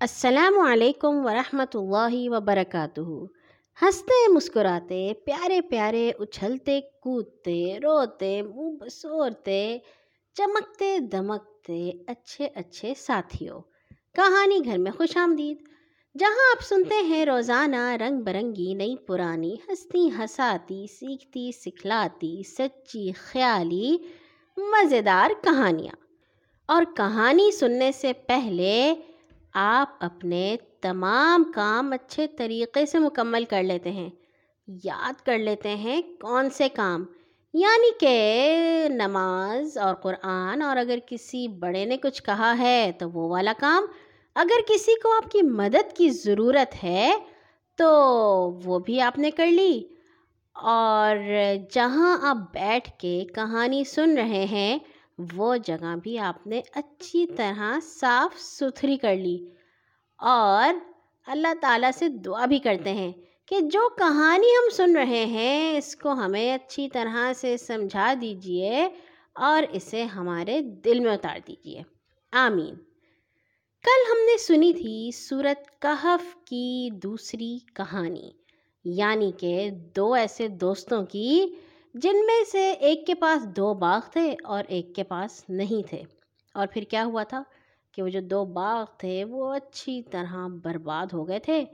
السلام علیکم ورحمۃ اللہ وبرکاتہ۔ ہنستے مسکراتے، پیارے پیارے، اچھلتے، کودتے، روتے، منہ بسورتے، چمکتے، دمکتے، اچھے اچھے ساتھیوں۔ کہانی گھر میں خوش آمدید۔ جہاں آپ سنتے ہیں، روزانہ رنگ برنگی، نئی پرانی ہستی ہساتی سیکھتی، سکھلاتی، سچی، خیالی، مزیدار کہانیاں۔ اور کہانی سننے سے پہلے آپ اپنے تمام کام اچھے طریقے سے مکمل کر لیتے ہیں۔ یاد کر لیتے ہیں کون سے کام۔ یعنی کہ نماز اور قرآن اور اگر کسی بڑے نے کچھ کہا ہے تو وہ والا کام۔ اگر کسی کو آپ کی مدد کی ضرورت ہے تو وہ بھی آپ نے کر لی۔ اور جہاں آپ بیٹھ کے کہانی سن رہے ہیں، وہ جگہ بھی آپ نے اچھی طرح صاف ستھری کر لی۔ اور اللہ تعالیٰ سے دعا بھی کرتے ہیں کہ جو کہانی ہم سن رہے ہیں، اس کو ہمیں اچھی طرح سے سمجھا دیجیے اور اسے ہمارے دل میں اتار دیجیے۔ آمین۔ کل ہم نے سنی تھی صورت کہف کی دوسری کہانی یعنی کہ دو ایسے دوستوں کی، جن میں سے ایک کے پاس دو باغ تھے اور ایک کے پاس نہیں تھے۔ اور پھر کیا ہوا تھا؟ کہ وہ جو دو باغ تھے وہ اچھی طرح برباد ہو گئے تھے۔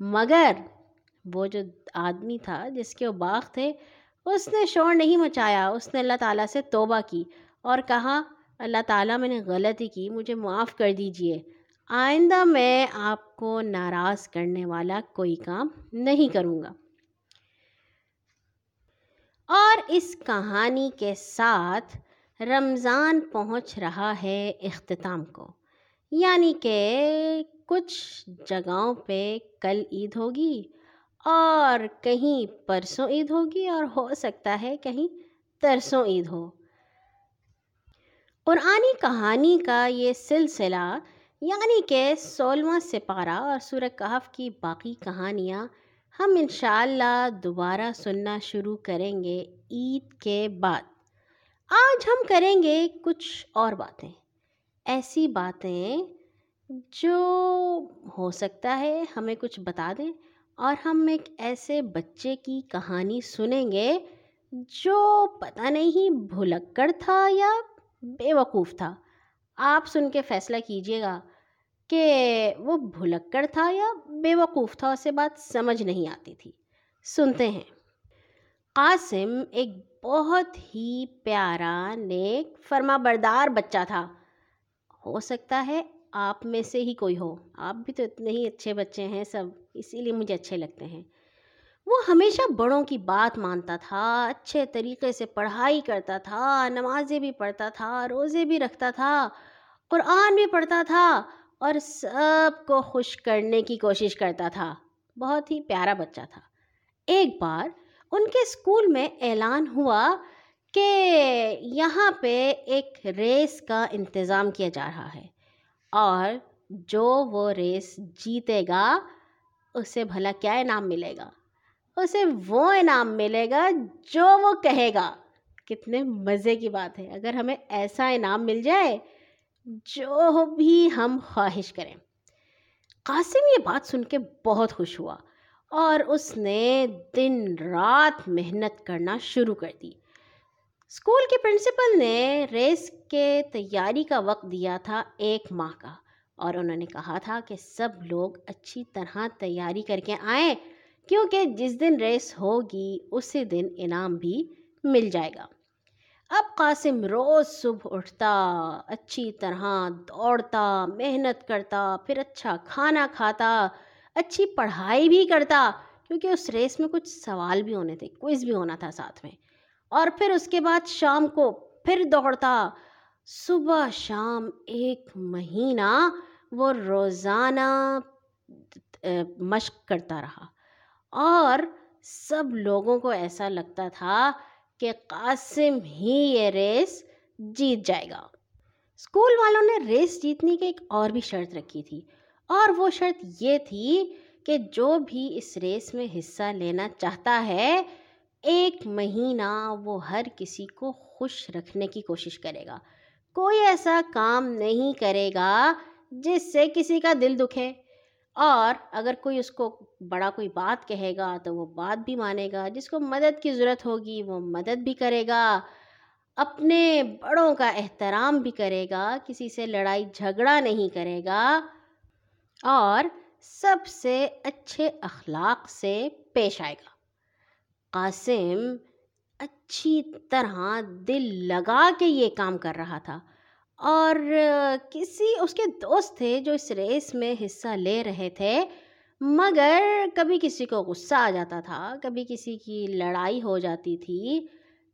مگر وہ جو آدمی تھا جس کے وہ باغ تھے، اس نے شور نہیں مچایا۔ اس نے اللہ تعالیٰ سے توبہ کی اور کہا، اللہ تعالیٰ میں نے غلطی کی، مجھے معاف کر دیجیے۔ آئندہ میں آپ کو ناراض کرنے والا کوئی کام نہیں کروں گا۔ اور اس کہانی کے ساتھ رمضان پہنچ رہا ہے اختتام کو۔ یعنی کہ کچھ جگہوں پہ کل عید ہوگی اور کہیں پرسوں عید ہوگی اور ہو سکتا ہے کہیں ترسوں عید ہو۔ قرآنی کہانی کا یہ سلسلہ یعنی کہ سولہواں سپارہ اور سورہ کہف کی باقی کہانیاں ہم انشاءاللہ دوبارہ سننا شروع کریں گے عید کے بعد۔ آج ہم کریں گے کچھ اور باتیں۔ ایسی باتیں جو ہو سکتا ہے ہمیں کچھ بتا دیں اور ہم ایک ایسے بچے کی کہانی سنیں گے جو پتہ نہیں بھلکڑ تھا یا بے وقوف تھا۔ آپ سن کے فیصلہ کیجیے گا کہ وہ بھلکڑ تھا یا بے وقوف تھا، اسے بات سمجھ نہیں آتی تھی۔ سنتے ہیں۔ قاسم ایک بہت ہی پیارا نیک، فرما بردار بچہ تھا۔ ہو سکتا ہے، آپ میں سے ہی کوئی ہو۔ آپ بھی تو اتنے ہی اچھے بچے ہیں سب، اسی لیے مجھے اچھے لگتے ہیں۔ وہ ہمیشہ بڑوں کی بات مانتا تھا، اچھے طریقے سے پڑھائی کرتا تھا، نمازیں بھی پڑھتا تھا، روزے بھی رکھتا تھا، قرآن بھی پڑھتا تھا اور سب کو خوش کرنے کی کوشش کرتا تھا۔ بہت ہی پیارا بچہ تھا۔ ایک بار ان کے اسکول میں اعلان ہوا کہ یہاں پہ ایک ریس کا انتظام کیا جا رہا ہے اور جو وہ ریس جیتے گا، اسے بھلا کیا انعام ملے گا؟ اسے وہ انعام ملے گا جو وہ کہے گا۔ کتنے مزے کی بات ہے۔ اگر ہمیں ایسا انعام مل جائے جو بھی ہم خواہش کریں۔ قاسم یہ بات سن کے بہت خوش ہوا اور اس نے دن رات محنت کرنا شروع کر دی۔ اسکول کے پرنسپل نے ریس کے تیاری کا وقت دیا تھا ایک ماہ کا اور انہوں نے کہا تھا کہ سب لوگ اچھی طرح تیاری کر کے آئیں، کیونکہ جس دن ریس ہوگی، اسی دن انعام بھی مل جائے گا۔ اب قاسم روز صبح اٹھتا، اچھی طرح دوڑتا، محنت کرتا، پھر اچھا کھانا کھاتا، اچھی پڑھائی بھی کرتا، کیونکہ اس ریس میں کچھ سوال بھی ہونے تھے، کوئز بھی ہونا تھا ساتھ میں۔ اور پھر اس کے بعد شام کو پھر دوڑتا۔ صبح شام ایک مہینہ وہ روزانہ مشق کرتا رہا۔ اور سب لوگوں کو ایسا لگتا تھا کہ قاسم ہی یہ ریس جیت جائے گا۔ اسکول والوں نے ریس جیتنے کی ایک اور بھی شرط رکھی تھی۔ اور وہ شرط یہ تھی کہ جو بھی اس ریس میں حصہ لینا چاہتا ہے ایک مہینہ وہ ہر کسی کو خوش رکھنے کی کوشش کرے گا۔ کوئی ایسا کام نہیں کرے گا جس سے کسی کا دل دکھے۔ اور اگر کوئی اس کو بڑا کوئی بات کہے گا تو وہ بات بھی مانے گا۔ جس کو مدد کی ضرورت ہوگی وہ مدد بھی کرے گا۔ اپنے بڑوں کا احترام بھی کرے گا۔ کسی سے لڑائی جھگڑا نہیں کرے گا۔ اور سب سے اچھے اخلاق سے پیش آئے گا۔ قاسم اچھی طرح دل لگا کے یہ کام کر رہا تھا اور کسی اس کے دوست تھے جو اس ریس میں حصہ لے رہے تھے، مگر کبھی کسی کو غصہ آ جاتا تھا، کبھی کسی کی لڑائی ہو جاتی تھی،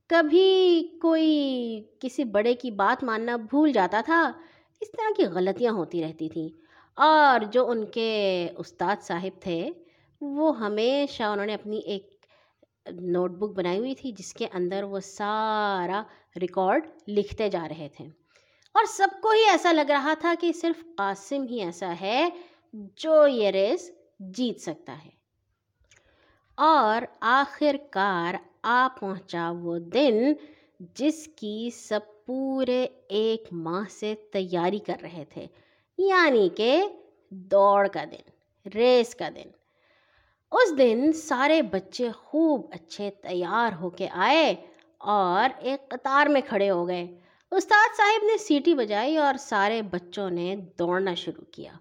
کبھی کوئی کسی بڑے کی بات ماننا بھول جاتا تھا، اس طرح کی غلطیاں ہوتی رہتی تھیں۔ اور جو ان کے استاد صاحب تھے، وہ ہمیشہ انہوں نے اپنی ایک نوٹ بک بنائی ہوئی تھی جس کے اندر وہ سارا ریکارڈ لکھتے جا رہے تھے۔ اور سب کو ہی ایسا لگ رہا تھا کہ صرف قاسم ہی ایسا ہے جو یہ ریس جیت سکتا ہے۔ اور آخر کار آ پہنچا وہ دن جس کی سب پورے ایک ماہ سے تیاری کر رہے تھے یعنی کہ دوڑ کا دن، ریس کا دن۔ اس دن سارے بچے خوب اچھے تیار ہو کے آئے اور ایک قطار میں کھڑے ہو گئے۔ استاد صاحب نے سیٹی بجائی اور سارے بچوں نے دوڑنا شروع کیا۔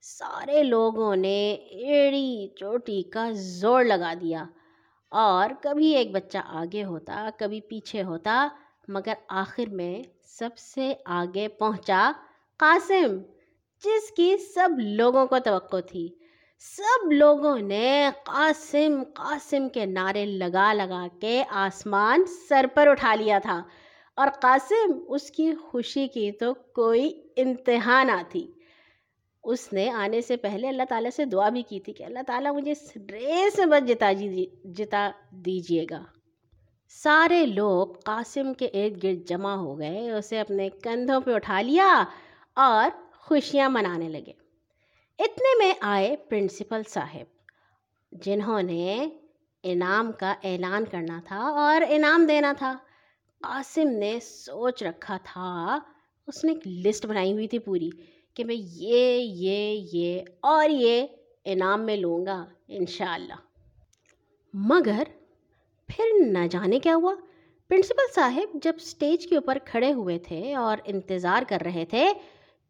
سارے لوگوں نے ایڑی چوٹی کا زور لگا دیا اور کبھی ایک بچہ آگے ہوتا، کبھی پیچھے ہوتا، مگر آخر میں سب سے آگے پہنچا قاسم، جس کی سب لوگوں کو توقع تھی۔ سب لوگوں نے قاسم قاسم کے نعرے لگا لگا کے آسمان سر پر اٹھا لیا تھا۔ اور قاسم، اس کی خوشی کی تو کوئی انتہا نہ تھی۔ اس نے آنے سے پہلے اللہ تعالیٰ سے دعا بھی کی تھی کہ اللہ تعالیٰ مجھے اس ریس میں بس جتا جی جتا دیجیے گا۔ سارے لوگ قاسم کے ارد گرد جمع ہو گئے، اسے اپنے کندھوں پہ اٹھا لیا اور خوشیاں منانے لگے۔ اتنے میں آئے پرنسپل صاحب، جنہوں نے انعام کا اعلان کرنا تھا اور انعام دینا تھا۔ قاسم نے سوچ رکھا تھا، اس نے ایک لسٹ بنائی ہوئی تھی پوری کہ میں یہ یہ یہ اور یہ انعام میں لوں گا، انشاءاللہ۔ مگر پھر نہ جانے کیا ہوا۔ پرنسپل صاحب جب سٹیج کے اوپر کھڑے ہوئے تھے اور انتظار کر رہے تھے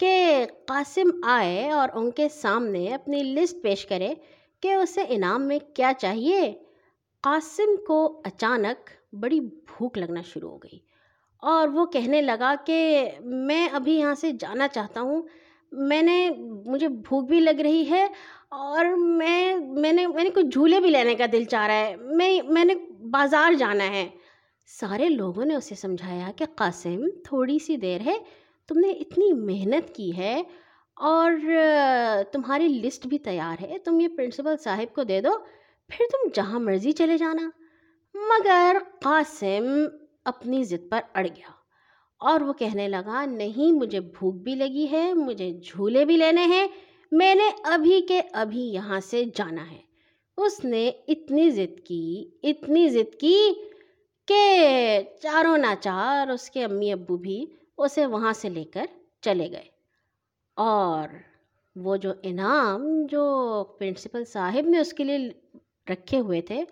کہ قاسم آئے اور ان کے سامنے اپنی لسٹ پیش کرے کہ اسے انعام میں کیا چاہیے۔ قاسم کو اچانک بڑی بھوک لگنا شروع ہو گئی اور وہ کہنے لگا کہ میں ابھی یہاں سے جانا چاہتا ہوں۔ میں نے، مجھے بھوک بھی لگ رہی ہے اور میں میں نے میں نے کچھ جھولے بھی لینے کا دل چاہ رہا ہے۔ میں میں نے بازار جانا ہے۔ سارے لوگوں نے اسے سمجھایا کہ قاسم تھوڑی سی دیر ہے تم نے اتنی محنت کی ہے اور تمہاری لسٹ بھی تیار ہے، تم یہ پرنسپل صاحب کو دے دو، پھر تم جہاں مرضی چلے جانا۔ مگر قاسم اپنی ضد پر اڑ گیا اور وہ کہنے لگا، نہیں، مجھے بھوک بھی لگی ہے، مجھے جھولے بھی لینے ہیں، میں نے ابھی کے ابھی یہاں سے جانا ہے۔ اس نے اتنی ضد کی، اتنی ضد کی کہ چاروں ناچار، اس کے امی ابو بھی اسے وہاں سے لے کر چلے گئے۔ اور وہ جو انعام جو پرنسپل صاحب نے اس کے لیے رکھے ہوئے تھے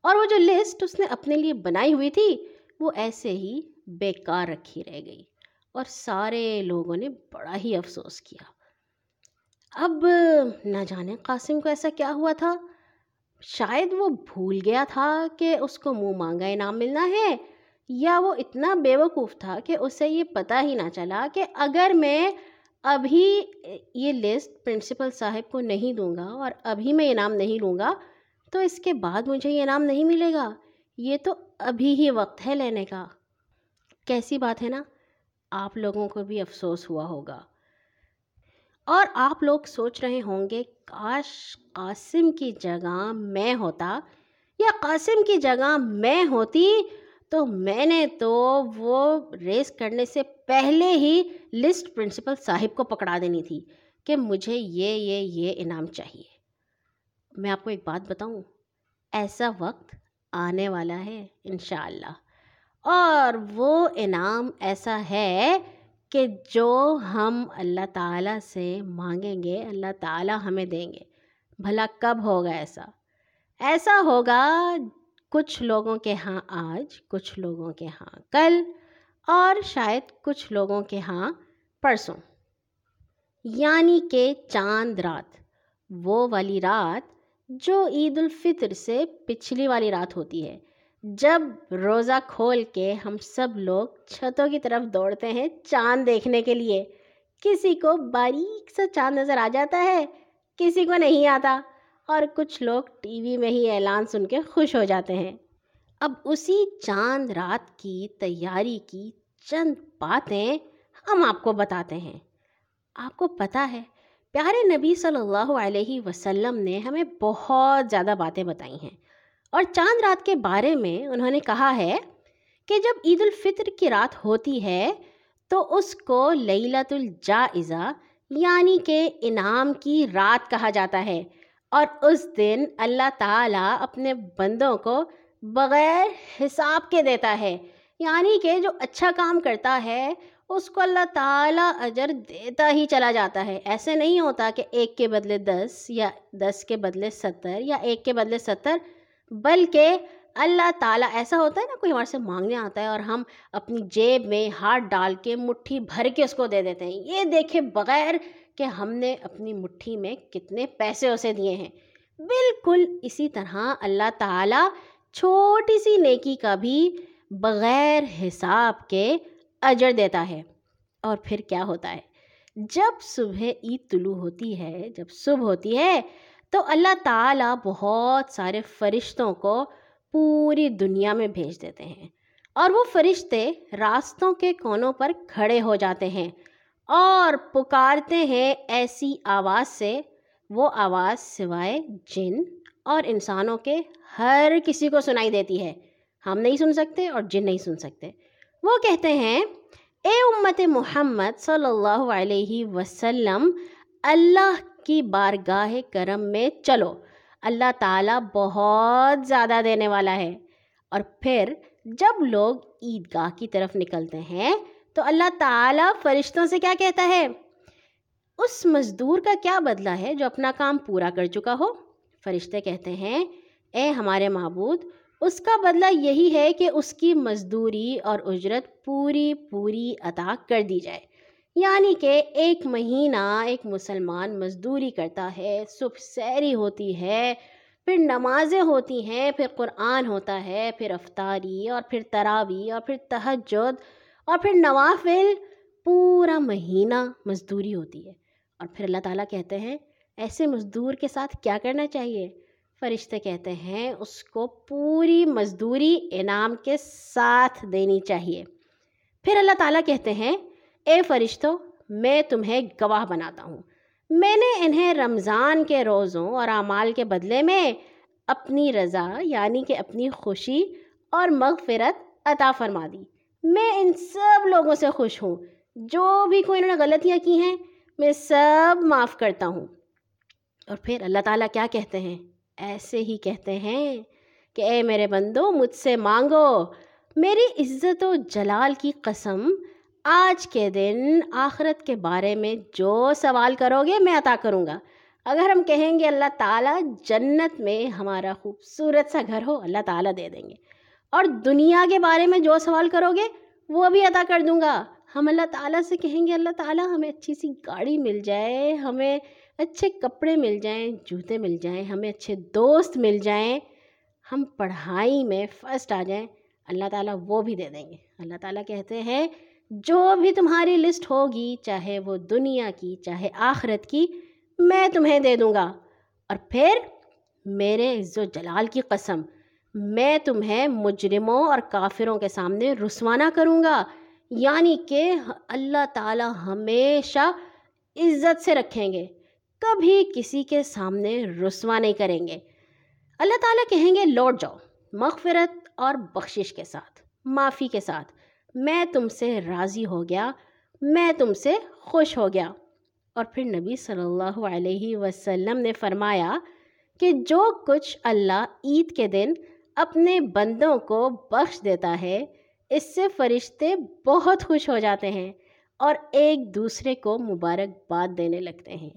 اور وہ جو لسٹ اس نے اپنے لیے بنائی ہوئی تھی، وہ ایسے ہی بیکار رکھی رہ گئی اور سارے لوگوں نے بڑا ہی افسوس کیا۔ اب نہ جانے قاسم کو ایسا کیا ہوا تھا۔ شاید وہ بھول گیا تھا کہ اس کو منہ مانگا انعام ملنا ہے۔ یا وہ اتنا بیوقوف تھا کہ اسے یہ پتہ ہی نہ چلا کہ اگر میں ابھی یہ لسٹ پرنسپل صاحب کو نہیں دوں گا اور ابھی میں انعام نہیں لوں گا، تو اس کے بعد مجھے یہ انعام نہیں ملے گا۔ یہ تو ابھی ہی وقت ہے لینے کا۔ کیسی بات ہے نا؟ آپ لوگوں کو بھی افسوس ہوا ہوگا۔ اور آپ لوگ سوچ رہے ہوں گے، کاش قاسم کی جگہ میں ہوتا یا قاسم کی جگہ میں ہوتی تو میں نے تو وہ ریس کرنے سے پہلے ہی لسٹ پرنسپل صاحب کو پکڑا دینی تھی کہ مجھے یہ یہ یہ انعام چاہیے۔ میں آپ کو ایک بات بتاؤں، ایسا وقت آنے والا ہے انشاءاللہ۔ اور وہ انعام ایسا ہے کہ جو ہم اللہ تعالیٰ سے مانگیں گے، اللہ تعالیٰ ہمیں دیں گے۔ بھلا کب ہوگا ایسا؟ ایسا ہوگا کچھ لوگوں کے ہاں آج، کچھ لوگوں کے ہاں کل اور شاید کچھ لوگوں کے ہاں پرسوں۔ یعنی کہ چاند رات، وہ والی رات جو عید الفطر سے پچھلی والی رات ہوتی ہے۔ جب روزہ کھول کے ہم سب لوگ چھتوں کی طرف دوڑتے ہیں چاند دیکھنے کے لیے، کسی کو باریک سا چاند نظر آ جاتا ہے، کسی کو نہیں آتا۔ اور کچھ لوگ ٹی وی میں ہی اعلان سن کے خوش ہو جاتے ہیں۔ اب اسی چاند رات کی تیاری کی چند باتیں ہم آپ کو بتاتے ہیں۔ آپ کو پتہ ہے، پیارے نبی صلی اللہ علیہ وسلم نے ہمیں بہت زیادہ باتیں بتائی ہیں۔ اور چاند رات کے بارے میں انہوں نے کہا ہے کہ جب عید الفطر کی رات ہوتی ہے تو اس کو لیلت الجائزہ یعنی کہ انعام کی رات کہا جاتا ہے۔ اور اس دن اللہ تعالیٰ اپنے بندوں کو بغیر حساب کے دیتا ہے۔ یعنی کہ جو اچھا کام کرتا ہے، اس کو اللہ تعالیٰ اجر دیتا ہی چلا جاتا ہے۔ ایسے نہیں ہوتا کہ ایک کے بدلے دس یا دس کے بدلے ستر یا ایک کے بدلے ستر، بلکہ اللہ تعالیٰ ایسا ہوتا ہے نا کوئی ہمارے سے مانگنے آتا ہے اور ہم اپنی جیب میں ہاتھ ڈال کے مٹھی بھر کے اس کو دے دیتے ہیں۔ یہ دیکھے بغیر کہ ہم نے اپنی مٹھی میں کتنے پیسے اسے دیے ہیں۔ بالکل اسی طرح اللہ تعالیٰ چھوٹی سی نیکی کا بھی بغیر حساب کے اجر دیتا ہے۔ اور پھر کیا ہوتا ہے؟ جب صبح عید طلوع ہوتی ہے، جب صبح ہوتی ہے تو اللہ تعالیٰ بہت سارے فرشتوں کو پوری دنیا میں بھیج دیتے ہیں اور وہ فرشتے راستوں کے کونوں پر کھڑے ہو جاتے ہیں اور پکارتے ہیں ایسی آواز سے، وہ آواز سوائے جن اور انسانوں کے ہر کسی کو سنائی دیتی ہے۔ ہم نہیں سن سکتے اور جن نہیں سن سکتے۔ وہ کہتے ہیں، اے امت محمد صلی اللہ علیہ وسلم، اللہ کی بارگاہ کرم میں چلو۔ اللہ تعالیٰ بہت زیادہ دینے والا ہے۔ اور پھر جب لوگ عیدگاہ کی طرف نکلتے ہیں تو اللہ تعالیٰ فرشتوں سے کیا کہتا ہے؟ اس مزدور کا کیا بدلہ ہے جو اپنا کام پورا کر چکا ہو؟ فرشتے کہتے ہیں، اے ہمارے معبود، اس کا بدلہ یہی ہے کہ اس کی مزدوری اور اجرت پوری پوری عطا کر دی جائے۔ یعنی کہ ایک مہینہ ایک مسلمان مزدوری کرتا ہے، صبح سیری ہوتی ہے، پھر نمازیں ہوتی ہیں، پھر قرآن ہوتا ہے، پھر افطاری اور پھر تراوی اور پھر تہجد اور پھر نوافل، پورا مہینہ مزدوری ہوتی ہے۔ اور پھر اللہ تعالیٰ کہتے ہیں، ایسے مزدور کے ساتھ کیا کرنا چاہیے؟ فرشتے کہتے ہیں، اس کو پوری مزدوری انعام کے ساتھ دینی چاہیے۔ پھر اللہ تعالیٰ کہتے ہیں اے فرشتوں میں تمہیں گواہ بناتا ہوں۔ میں نے انہیں رمضان کے روزوں اور اعمال کے بدلے میں اپنی رضا یعنی کہ اپنی خوشی اور مغفرت عطا فرما دی۔ میں ان سب لوگوں سے خوش ہوں۔ جو بھی کوئی انہوں نے غلطیاں کی ہیں، میں سب معاف کرتا ہوں۔ اور پھر اللہ تعالیٰ کیا کہتے ہیں؟ ایسے ہی کہتے ہیں کہ اے میرے بندو، مجھ سے مانگو۔ میری عزت و جلال کی قسم آج کے دن آخرت کے بارے میں جو سوال کرو گے میں عطا کروں گا۔ اگر ہم کہیں گے اللہ تعالیٰ جنت میں ہمارا خوبصورت سا گھر ہو، اللہ تعالیٰ دے دیں گے۔ اور دنیا کے بارے میں جو سوال کرو گے، وہ بھی عطا کر دوں گا۔ ہم اللہ تعالیٰ سے کہیں گے، اللہ تعالیٰ ہمیں اچھی سی گاڑی مل جائے، ہمیں اچھے کپڑے مل جائیں، جوتے مل جائیں، ہمیں اچھے دوست مل جائیں، ہم پڑھائی میں فسٹ آ جائیں، اللہ تعالیٰ وہ بھی دے دیں گے۔ اللہ تعالیٰ کہتے ہیں جو بھی تمہاری لسٹ ہوگی، چاہے وہ دنیا کی، چاہے آخرت کی، میں تمہیں دے دوں گا۔ اور پھر میرے عز و جلال کی قسم، میں تمہیں مجرموں اور کافروں کے سامنے رسوانہ کروں گا۔ یعنی کہ اللہ تعالیٰ ہمیشہ عزت سے رکھیں گے۔ کبھی کسی کے سامنے رسوا نہیں کریں گے۔ اللہ تعالیٰ کہیں گے، لوٹ جاؤ، مغفرت اور بخشش کے ساتھ، معافی کے ساتھ۔ میں تم سے راضی ہو گیا، میں تم سے خوش ہو گیا۔ اور پھر نبی صلی اللہ علیہ وسلم نے فرمایا کہ جو کچھ اللہ عید کے دن اپنے بندوں کو بخش دیتا ہے، اس سے فرشتے بہت خوش ہو جاتے ہیں اور ایک دوسرے کو مبارکباد دینے لگتے ہیں۔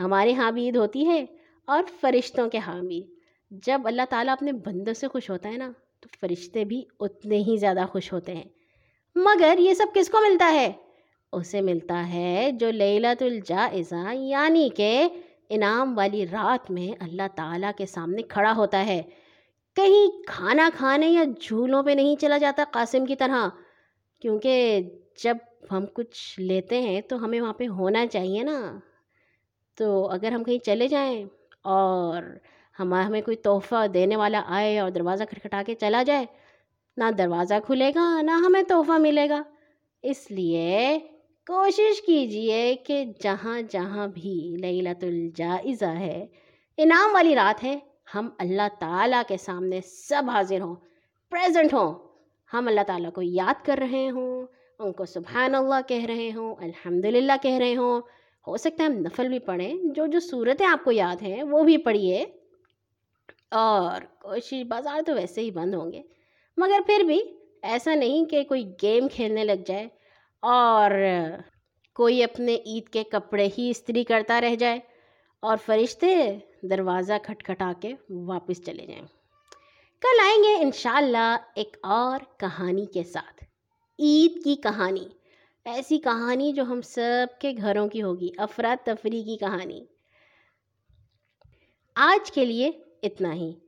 ہمارے ہاں بھی عید ہوتی ہے اور فرشتوں کے ہاں بھی۔ جب اللہ تعالیٰ اپنے بندوں سے خوش ہوتا ہے نا، تو فرشتے بھی اتنے ہی زیادہ خوش ہوتے ہیں۔ مگر یہ سب کس کو ملتا ہے؟ اسے ملتا ہے جو لیلت الجائزہ یعنی کہ انعام والی رات میں اللہ تعالیٰ کے سامنے کھڑا ہوتا ہے۔ کہیں کھانا کھانے یا جھولوں پہ نہیں چلا جاتا قاسم کی طرح، کیونکہ جب ہم کچھ لیتے ہیں تو ہمیں وہاں پہ ہونا چاہیے نا۔ تو اگر ہم کہیں چلے جائیں اور ہمیں کوئی تحفہ دینے والا آئے اور دروازہ کھٹکھٹا کے چلا جائے نہ دروازہ کھلے گا، نہ ہمیں تحفہ ملے گا۔ اس لیے کوشش کیجیے کہ جہاں جہاں بھی لیلت الجائزہ ہے، انعام والی رات ہے، ہم اللہ تعالیٰ کے سامنے سب حاضر ہوں پریزنٹ ہوں۔ ہم اللہ تعالیٰ کو یاد کر رہے ہوں، ان کو سبحان اللہ کہہ رہے ہوں الحمد للہ کہہ رہے ہوں۔ ہو سکتا ہے ہم نفل بھی پڑھیں، جو جو صورتیں آپ کو یاد ہیں وہ بھی پڑھیے اور کوشش، بازار تو ویسے ہی بند ہوں گے۔ مگر پھر بھی ایسا نہیں کہ کوئی گیم کھیلنے لگ جائے اور کوئی اپنے عید کے کپڑے ہی استری کرتا رہ جائے اور فرشتے دروازہ کھٹکھٹا کے واپس چلے جائیں۔ کل آئیں گے انشاءاللہ ایک اور کہانی کے ساتھ۔ عید کی کہانی۔ ایسی کہانی جو ہم سب کے گھروں کی ہوگی افراتفری کی کہانی۔ آج کے لیے اتنا ہی۔